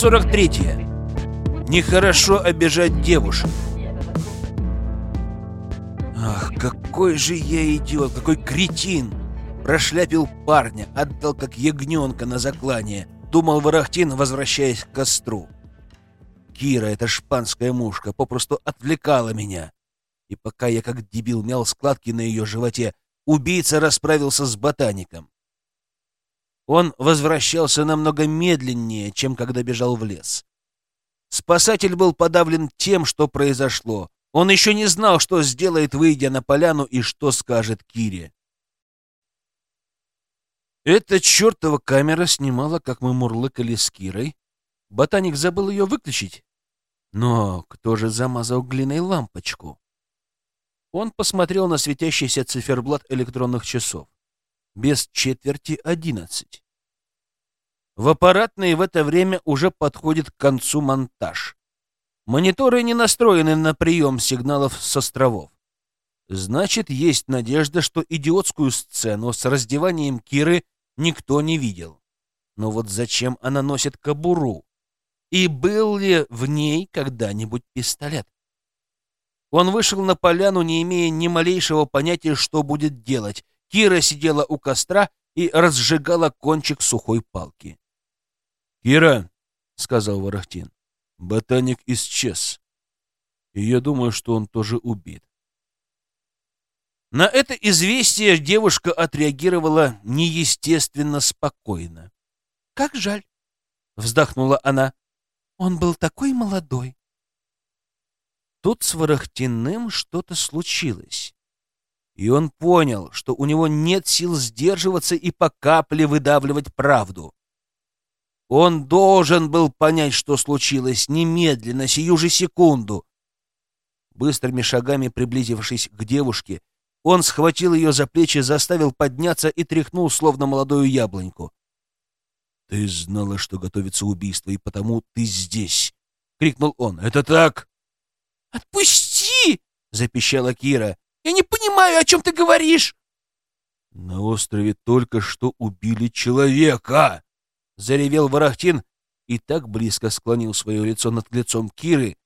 Глава 43. Нехорошо обижать девушек. Ах, какой же я идиот, какой кретин! Прошляпил парня, отдал как ягненка на заклание. Думал Ворохтин, возвращаясь к костру. Кира, эта шпанская мушка, попросту отвлекала меня. И пока я как дебил мял складки на ее животе, убийца расправился с ботаником. Он возвращался намного медленнее, чем когда бежал в лес. Спасатель был подавлен тем, что произошло. Он еще не знал, что сделает, выйдя на поляну, и что скажет Кире. Эта чертова камера снимала, как мы мурлыкали с Кирой. Ботаник забыл ее выключить. Но кто же замазал глиной лампочку? Он посмотрел на светящийся циферблат электронных часов. Без четверти одиннадцать. В аппаратной в это время уже подходит к концу монтаж. Мониторы не настроены на прием сигналов с островов. Значит, есть надежда, что идиотскую сцену с раздеванием Киры никто не видел. Но вот зачем она носит кобуру? И был ли в ней когда-нибудь пистолет? Он вышел на поляну, не имея ни малейшего понятия, что будет делать. Кира сидела у костра и разжигала кончик сухой палки. «Кира», — сказал Ворохтин, — «ботаник исчез, и я думаю, что он тоже убит». На это известие девушка отреагировала неестественно спокойно. «Как жаль», — вздохнула она. «Он был такой молодой». Тут с Ворохтиным что-то случилось. И он понял, что у него нет сил сдерживаться и по капле выдавливать правду. Он должен был понять, что случилось, немедленно, сию же секунду. Быстрыми шагами приблизившись к девушке, он схватил ее за плечи, заставил подняться и тряхнул, словно молодую яблоньку. «Ты знала, что готовится убийство, и потому ты здесь!» — крикнул он. «Это так?» «Отпусти!» — запищала Кира. «Я не понимаю, о чем ты говоришь!» «На острове только что убили человека!» — заревел Ворохтин и так близко склонил свое лицо над лицом Киры,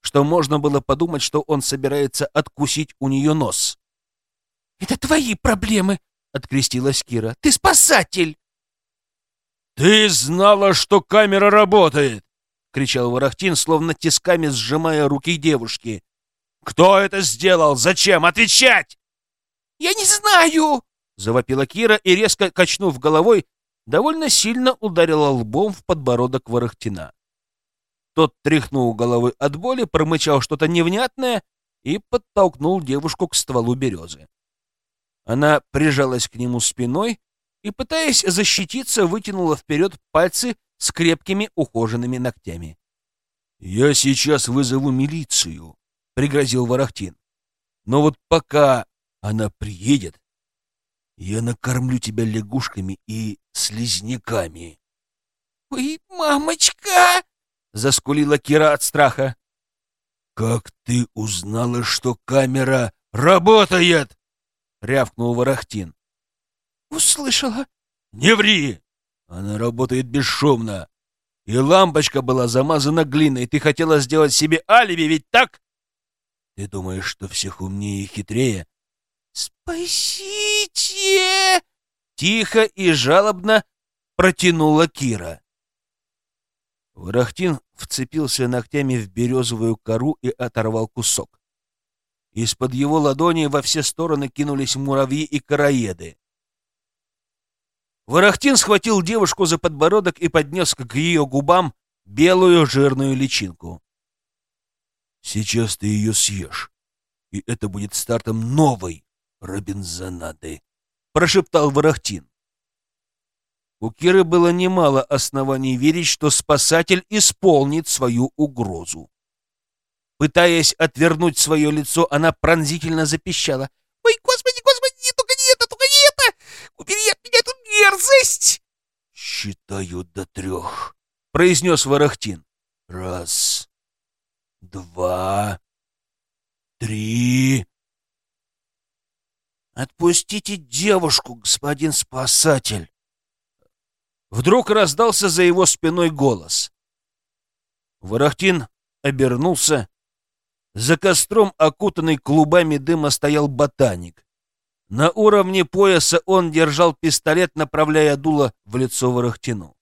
что можно было подумать, что он собирается откусить у нее нос. «Это твои проблемы!» — открестилась Кира. «Ты спасатель!» «Ты знала, что камера работает!» — кричал Ворохтин, словно тисками сжимая руки девушки. «Кто это сделал? Зачем? Отвечать!» «Я не знаю!» — завопила Кира и, резко качнув головой, довольно сильно ударила лбом в подбородок Ворохтина. Тот тряхнул головой от боли, промычал что-то невнятное и подтолкнул девушку к стволу березы. Она прижалась к нему спиной и, пытаясь защититься, вытянула вперед пальцы с крепкими ухоженными ногтями. «Я сейчас вызову милицию», — пригрозил Ворохтин. «Но вот пока она приедет, я накормлю тебя лягушками и слизняками». «Ой, мамочка!» — заскулила Кира от страха. «Как ты узнала, что камера работает?» — рявкнул Ворохтин. «Услышала». «Не ври! Она работает бесшумно. И лампочка была замазана глиной. Ты хотела сделать себе алиби, ведь так? Ты думаешь, что всех умнее и хитрее? «Спасите!» Тихо и жалобно протянула Кира. Ворохтин вцепился ногтями в березовую кору и оторвал кусок. Из-под его ладони во все стороны кинулись муравьи и короеды. Ворохтин схватил девушку за подбородок и поднес к ее губам белую жирную личинку. «Сейчас ты ее съешь, и это будет стартом новой Робинзонады», — прошептал Ворохтин. У Киры было немало оснований верить, что спасатель исполнит свою угрозу. Пытаясь отвернуть свое лицо, она пронзительно запищала. «Ой, господи, господи, только не это, только не это! Убери от меня эту мерзость!» «Считаю до трех», — произнес Ворохтин. «Раз, два, три...» «Отпустите девушку, господин спасатель!» Вдруг раздался за его спиной голос. Ворохтин обернулся. За костром, окутанный клубами дыма, стоял ботаник. На уровне пояса он держал пистолет, направляя дуло в лицо Ворохтину.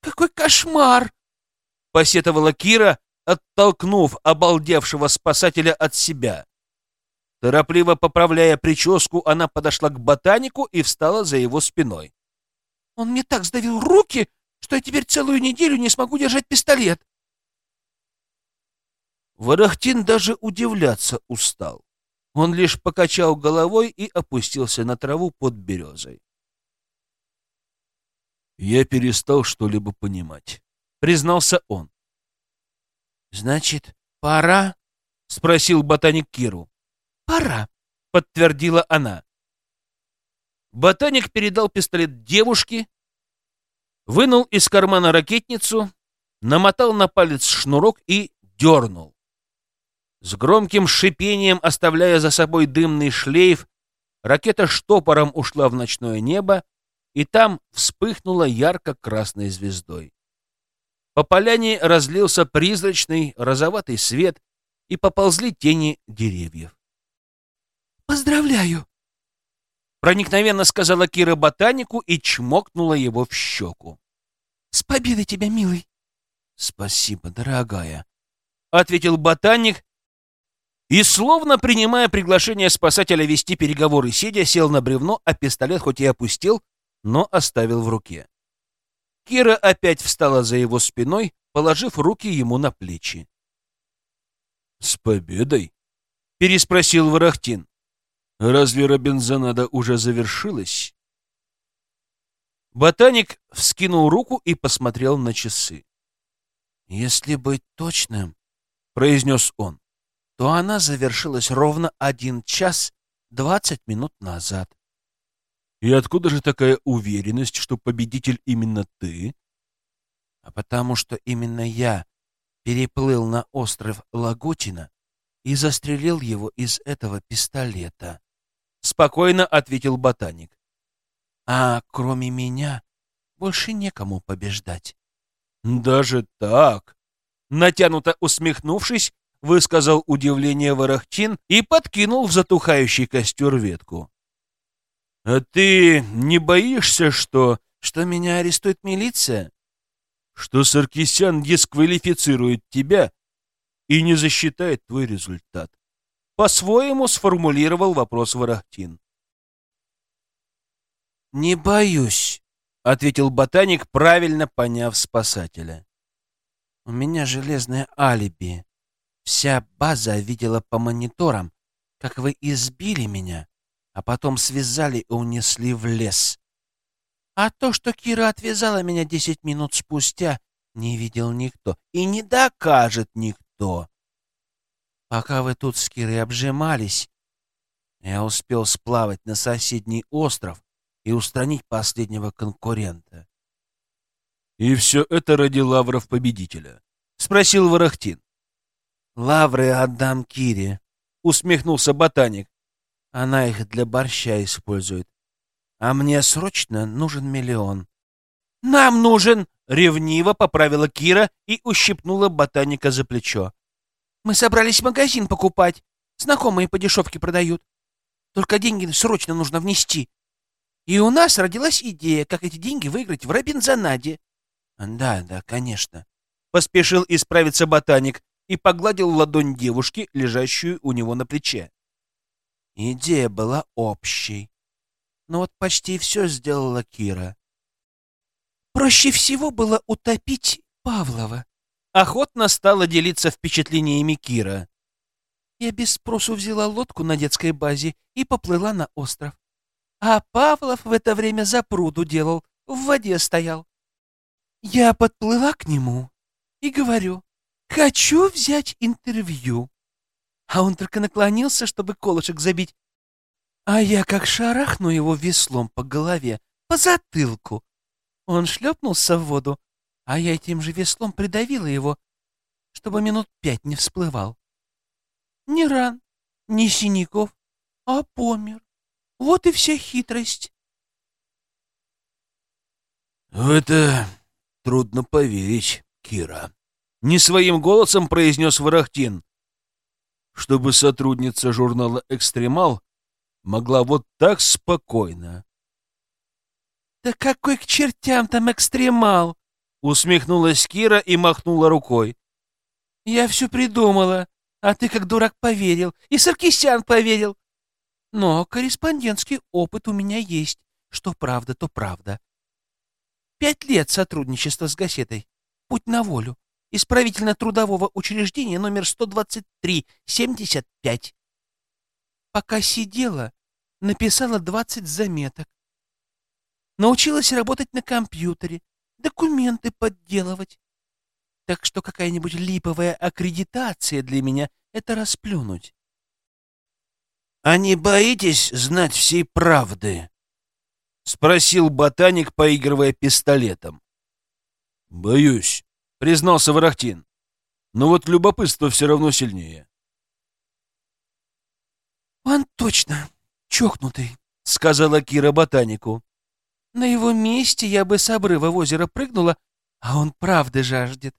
«Какой кошмар!» — посетовала Кира, оттолкнув обалдевшего спасателя от себя. Торопливо поправляя прическу, она подошла к ботанику и встала за его спиной. «Он мне так сдавил руки, что я теперь целую неделю не смогу держать пистолет!» Ворохтин даже удивляться устал. Он лишь покачал головой и опустился на траву под березой. «Я перестал что-либо понимать», — признался он. «Значит, пора?» — спросил ботаник Киру. «Пора», — подтвердила она. Ботаник передал пистолет девушке, вынул из кармана ракетницу, намотал на палец шнурок и дернул. С громким шипением, оставляя за собой дымный шлейф, ракета штопором ушла в ночное небо и там вспыхнула ярко-красной звездой. По поляне разлился призрачный розоватый свет, и поползли тени деревьев. «Поздравляю!» Проникновенно сказала Кира ботанику и чмокнула его в щеку. «С победой тебя, милый!» «Спасибо, дорогая!» — ответил ботаник и, словно принимая приглашение спасателя вести переговоры, сидя, сел на бревно, а пистолет хоть и опустил, но оставил в руке. Кира опять встала за его спиной, положив руки ему на плечи. «С победой?» — переспросил Ворохтин. «Разве Робинзонада уже завершилась?» Ботаник вскинул руку и посмотрел на часы. «Если быть точным, — произнес он, то она завершилась ровно один час двадцать минут назад. И откуда же такая уверенность, что победитель именно ты? А потому что именно я переплыл на остров Лагутина и застрелил его из этого пистолета. Спокойно ответил ботаник. А кроме меня больше некому побеждать. Даже так? Натянуто усмехнувшись, высказал удивление Ворохчин и подкинул в затухающий костер ветку. «А ты не боишься, что...» «Что меня арестует милиция?» «Что Саркисян дисквалифицирует тебя и не засчитает твой результат?» По-своему сформулировал вопрос Ворохтин. «Не боюсь», — ответил ботаник, правильно поняв спасателя. «У меня железное алиби. Вся база видела по мониторам, как вы избили меня, а потом связали и унесли в лес. А то, что Кира отвязала меня десять минут спустя, не видел никто и не докажет никто. Пока вы тут с Кирой обжимались, я успел сплавать на соседний остров и устранить последнего конкурента. — И все это ради лавров победителя? — спросил Ворохтин. Лавры отдам Кире, усмехнулся ботаник. Она их для борща использует. А мне срочно нужен миллион. Нам нужен, ревниво поправила Кира и ущипнула ботаника за плечо. Мы собрались магазин покупать. Знакомые по дешевке продают. Только деньги срочно нужно внести. И у нас родилась идея, как эти деньги выиграть в Робинзонаде. Да, да, конечно. Поспешил исправиться ботаник, и погладил ладонь девушки, лежащую у него на плече. Идея была общей. Но вот почти все сделала Кира. Проще всего было утопить Павлова. Охотно стала делиться впечатлениями Кира. Я без спросу взяла лодку на детской базе и поплыла на остров. А Павлов в это время за пруду делал, в воде стоял. Я подплыла к нему и говорю, Хочу взять интервью. А он только наклонился, чтобы колышек забить. А я как шарахну его веслом по голове, по затылку. Он шлепнулся в воду, а я этим же веслом придавила его, чтобы минут пять не всплывал. Ни ран, ни синяков, а помер. Вот и вся хитрость. — В это трудно поверить, Кира, Не своим голосом произнес Ворохтин. Чтобы сотрудница журнала «Экстремал» могла вот так спокойно. «Да какой к чертям там экстремал!» Усмехнулась Кира и махнула рукой. «Я все придумала, а ты как дурак поверил, и Саркисян поверил. Но корреспондентский опыт у меня есть. Что правда, то правда. Пять лет сотрудничества с газетой. Путь на волю. Исправительно-трудового учреждения номер 123-75. Пока сидела, написала 20 заметок. Научилась работать на компьютере, документы подделывать. Так что какая-нибудь липовая аккредитация для меня — это расплюнуть. «А не боитесь знать всей правды?» — спросил ботаник, поигрывая пистолетом. «Боюсь», — признался Ворохтин. «Но вот любопытство все равно сильнее». «Он точно чокнутый», — сказала Кира ботанику. «На его месте я бы с обрыва в озеро прыгнула, а он правды жаждет».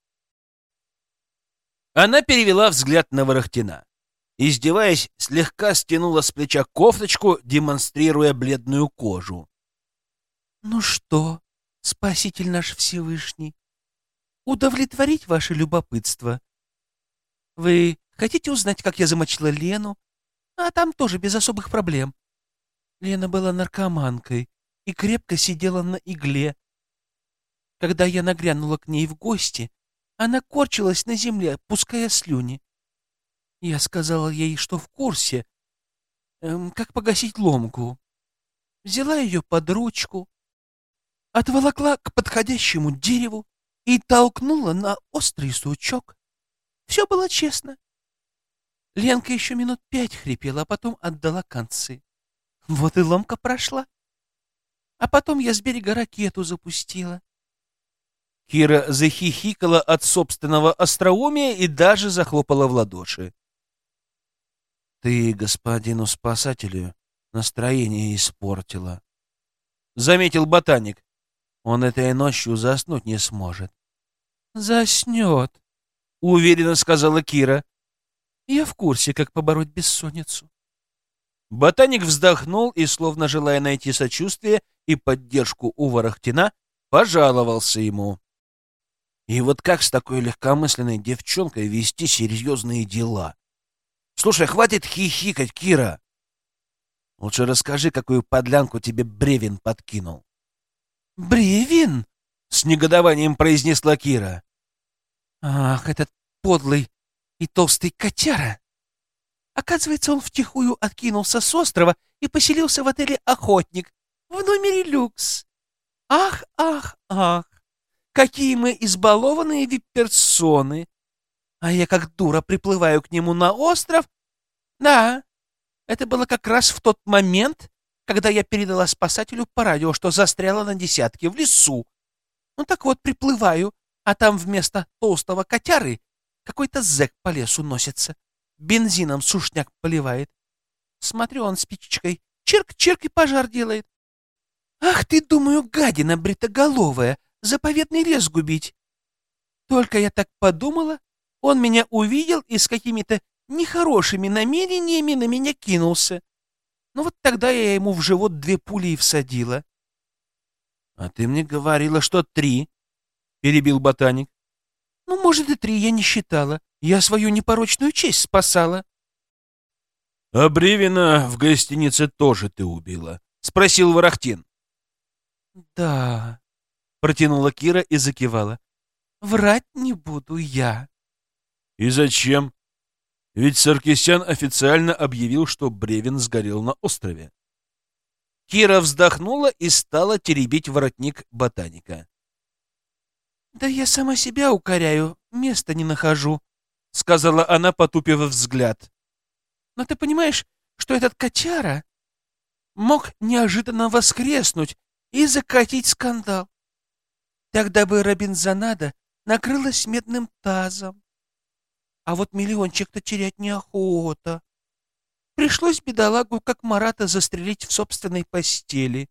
Она перевела взгляд на Ворохтина. Издеваясь, слегка стянула с плеча кофточку, демонстрируя бледную кожу. «Ну что, спаситель наш Всевышний, удовлетворить ваше любопытство? Вы хотите узнать, как я замочила Лену? А там тоже без особых проблем. Лена была наркоманкой и крепко сидела на игле. Когда я нагрянула к ней в гости, она корчилась на земле, пуская слюни. Я сказала ей, что в курсе, эм, как погасить ломку. Взяла ее под ручку, отволокла к подходящему дереву и толкнула на острый сучок. Все было честно. Ленка еще минут пять хрипела, а потом отдала концы. Вот и ломка прошла. А потом я с берега ракету запустила. Кира захихикала от собственного остроумия и даже захлопала в ладоши. «Ты господину спасателю настроение испортила», — заметил ботаник. «Он этой ночью заснуть не сможет». «Заснет», — уверенно сказала Кира. «Я в курсе, как побороть бессонницу». Ботаник вздохнул и, словно желая найти сочувствие и поддержку у Ворохтина, пожаловался ему. И вот как с такой легкомысленной девчонкой вести серьезные дела? Слушай, хватит хихикать, Кира. Лучше расскажи, какую подлянку тебе Бревин подкинул. Бревин? С негодованием произнесла Кира. Ах, этот подлый и толстый котяра. Оказывается, он втихую откинулся с острова и поселился в отеле «Охотник» в номере люкс. Ах, ах, ах. Какие мы избалованные вип-персоны! А я как дура приплываю к нему на остров. Да, это было как раз в тот момент, когда я передала спасателю по радио, что застряла на десятке в лесу. Ну так вот, приплываю, а там вместо толстого котяры какой-то зэк по лесу носится. Бензином сушняк поливает. Смотрю, он спичечкой чирк-чирк и пожар делает. Ах ты, думаю, гадина бритоголовая, заповедный лес губить. Только я так подумала, он меня увидел и с какими-то нехорошими намерениями на меня кинулся. Ну вот тогда я ему в живот две пули и всадила. — А ты мне говорила, что три, — перебил ботаник. — Ну, может, и три я не считала. Я свою непорочную честь спасала. — А Бревина в гостинице тоже ты убила? — спросил Ворохтин. — Да, Протянула Кира и закивала. Врать не буду я. И зачем? Ведь Саркисян официально объявил, что Бревен сгорел на острове. Кира вздохнула и стала теребить воротник ботаника. «Да я сама себя укоряю, места не нахожу», — сказала она, потупив взгляд. «Но ты понимаешь, что этот котяра мог неожиданно воскреснуть и закатить скандал? Тогда бы Робинзонада накрылась медным тазом. А вот миллиончик-то терять неохота. Пришлось бедолагу, как Марата, застрелить в собственной постели.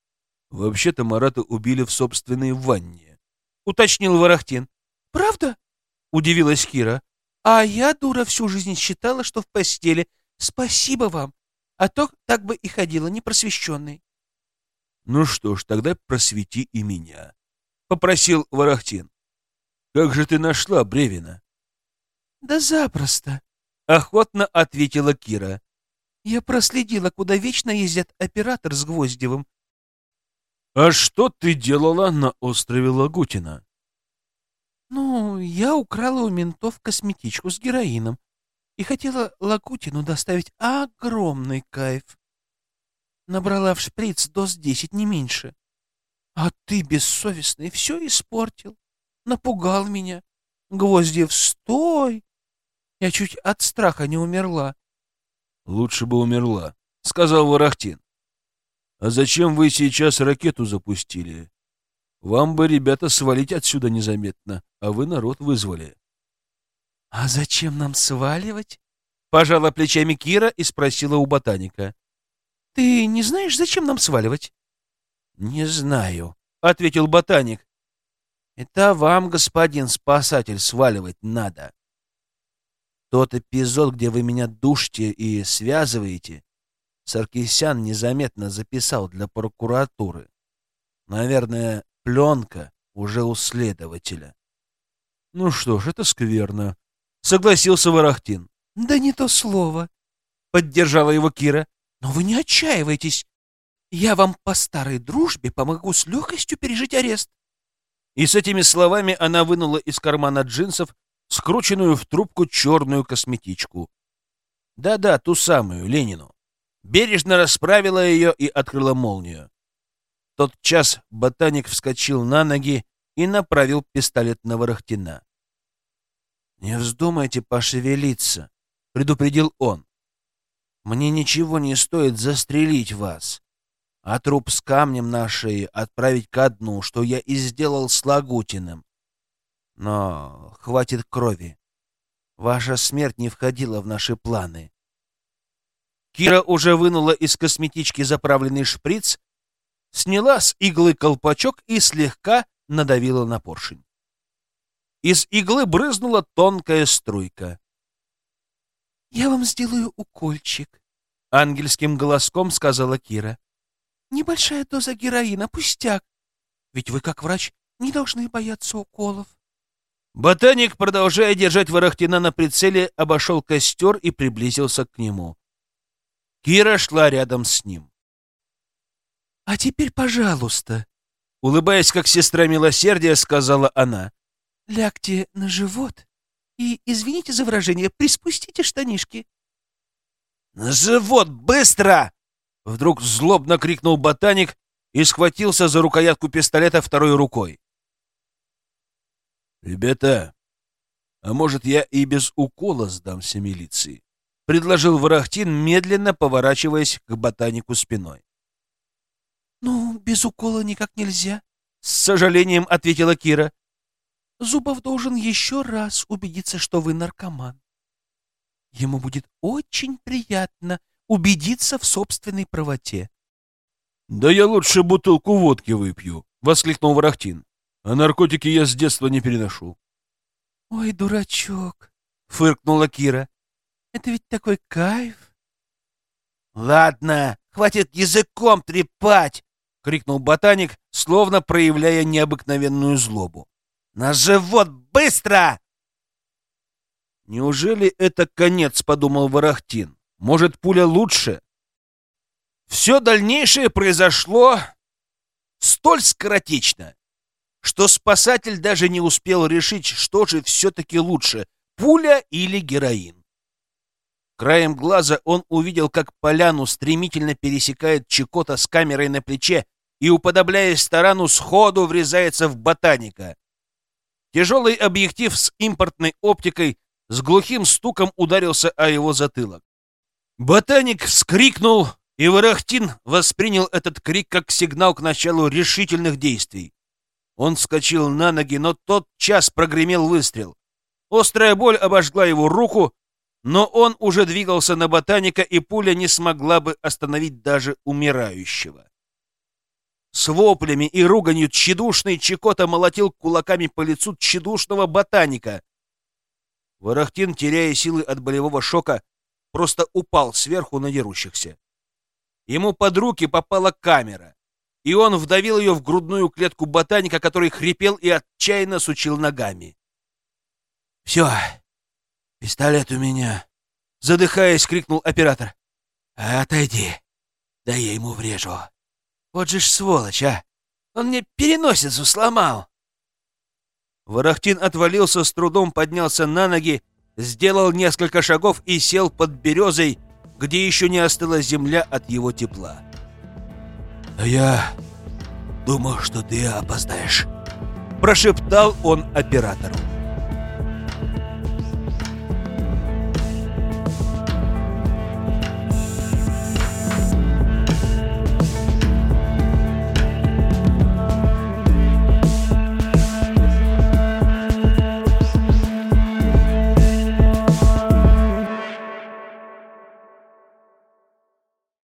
— Вообще-то Марата убили в собственной ванне, — уточнил Ворохтин. — Правда? — удивилась Кира. «А я, дура, всю жизнь считала, что в постели. Спасибо вам, а то так бы и ходила непросвещенной». «Ну что ж, тогда просвети и меня», — попросил Ворохтин. «Как же ты нашла Бревина?» «Да запросто», — охотно ответила Кира. «Я проследила, куда вечно ездят оператор с Гвоздевым». «А что ты делала на острове Лагутина?» «Ну, я украла у ментов косметичку с героином и хотела Лагутину доставить огромный кайф. Набрала в шприц доз десять, не меньше. А ты, бессовестный, все испортил. Напугал меня. Гвоздев, стой! Я чуть от страха не умерла. Лучше бы умерла, сказал Ворохтин. А зачем вы сейчас ракету запустили? Вам бы, ребята, свалить отсюда незаметно, а вы народ вызвали. А зачем нам сваливать? Пожала плечами Кира и спросила у ботаника. Ты не знаешь, зачем нам сваливать? Не знаю, ответил ботаник. Это вам, господин спасатель, сваливать надо. Тот эпизод, где вы меня душите и связываете, Саркисян незаметно записал для прокуратуры. Наверное, пленка уже у следователя. Ну что ж, это скверно. Согласился Ворохтин. Да не то слово. Поддержала его Кира. Но вы не отчаивайтесь. Я вам по старой дружбе помогу с легкостью пережить арест. И с этими словами она вынула из кармана джинсов скрученную в трубку черную косметичку. Да-да, ту самую, Ленину. Бережно расправила ее и открыла молнию. Тот час ботаник вскочил на ноги и направил пистолет на Ворохтина. «Не вздумайте пошевелиться», — предупредил он. «Мне ничего не стоит застрелить вас а труп с камнем на шее отправить ко дну, что я и сделал с Лагутиным. Но хватит крови. Ваша смерть не входила в наши планы. Кира уже вынула из косметички заправленный шприц, сняла с иглы колпачок и слегка надавила на поршень. Из иглы брызнула тонкая струйка. «Я вам сделаю укольчик», — ангельским голоском сказала Кира. Небольшая доза героина, пустяк. Ведь вы, как врач, не должны бояться уколов. Ботаник, продолжая держать Ворохтина на прицеле, обошел костер и приблизился к нему. Кира шла рядом с ним. — А теперь, пожалуйста, — улыбаясь, как сестра милосердия, сказала она. — Лягте на живот и, извините за выражение, приспустите штанишки. — На живот, быстро! Вдруг злобно крикнул ботаник и схватился за рукоятку пистолета второй рукой. «Ребята, а может, я и без укола сдамся милиции?» — предложил Ворохтин, медленно поворачиваясь к ботанику спиной. «Ну, без укола никак нельзя», — с сожалением ответила Кира. «Зубов должен еще раз убедиться, что вы наркоман. Ему будет очень приятно убедиться в собственной правоте. «Да я лучше бутылку водки выпью», — воскликнул Ворохтин. «А наркотики я с детства не переношу». «Ой, дурачок», — фыркнула Кира. «Это ведь такой кайф». «Ладно, хватит языком трепать!» — крикнул ботаник, словно проявляя необыкновенную злобу. «На живот, быстро!» «Неужели это конец?» — подумал Ворохтин. Может, пуля лучше? Все дальнейшее произошло столь скоротечно, что спасатель даже не успел решить, что же все-таки лучше, пуля или героин. Краем глаза он увидел, как поляну стремительно пересекает Чекота с камерой на плече и, уподобляясь тарану, сходу врезается в ботаника. Тяжелый объектив с импортной оптикой с глухим стуком ударился о его затылок. Ботаник вскрикнул, и Ворохтин воспринял этот крик как сигнал к началу решительных действий. Он вскочил на ноги, но тот час прогремел выстрел. Острая боль обожгла его руку, но он уже двигался на ботаника, и пуля не смогла бы остановить даже умирающего. С воплями и руганью тщедушный Чекота молотил кулаками по лицу тщедушного ботаника, Ворохтин, теряя силы от болевого шока, просто упал сверху на дерущихся. Ему под руки попала камера, и он вдавил ее в грудную клетку ботаника, который хрипел и отчаянно сучил ногами. «Все, пистолет у меня!» — задыхаясь, крикнул оператор. «Отойди, да я ему врежу. Вот же ж сволочь, а! Он мне переносицу сломал!» Ворохтин отвалился, с трудом поднялся на ноги, сделал несколько шагов и сел под березой, где еще не остыла земля от его тепла. «А я думал, что ты опоздаешь», — прошептал он оператору.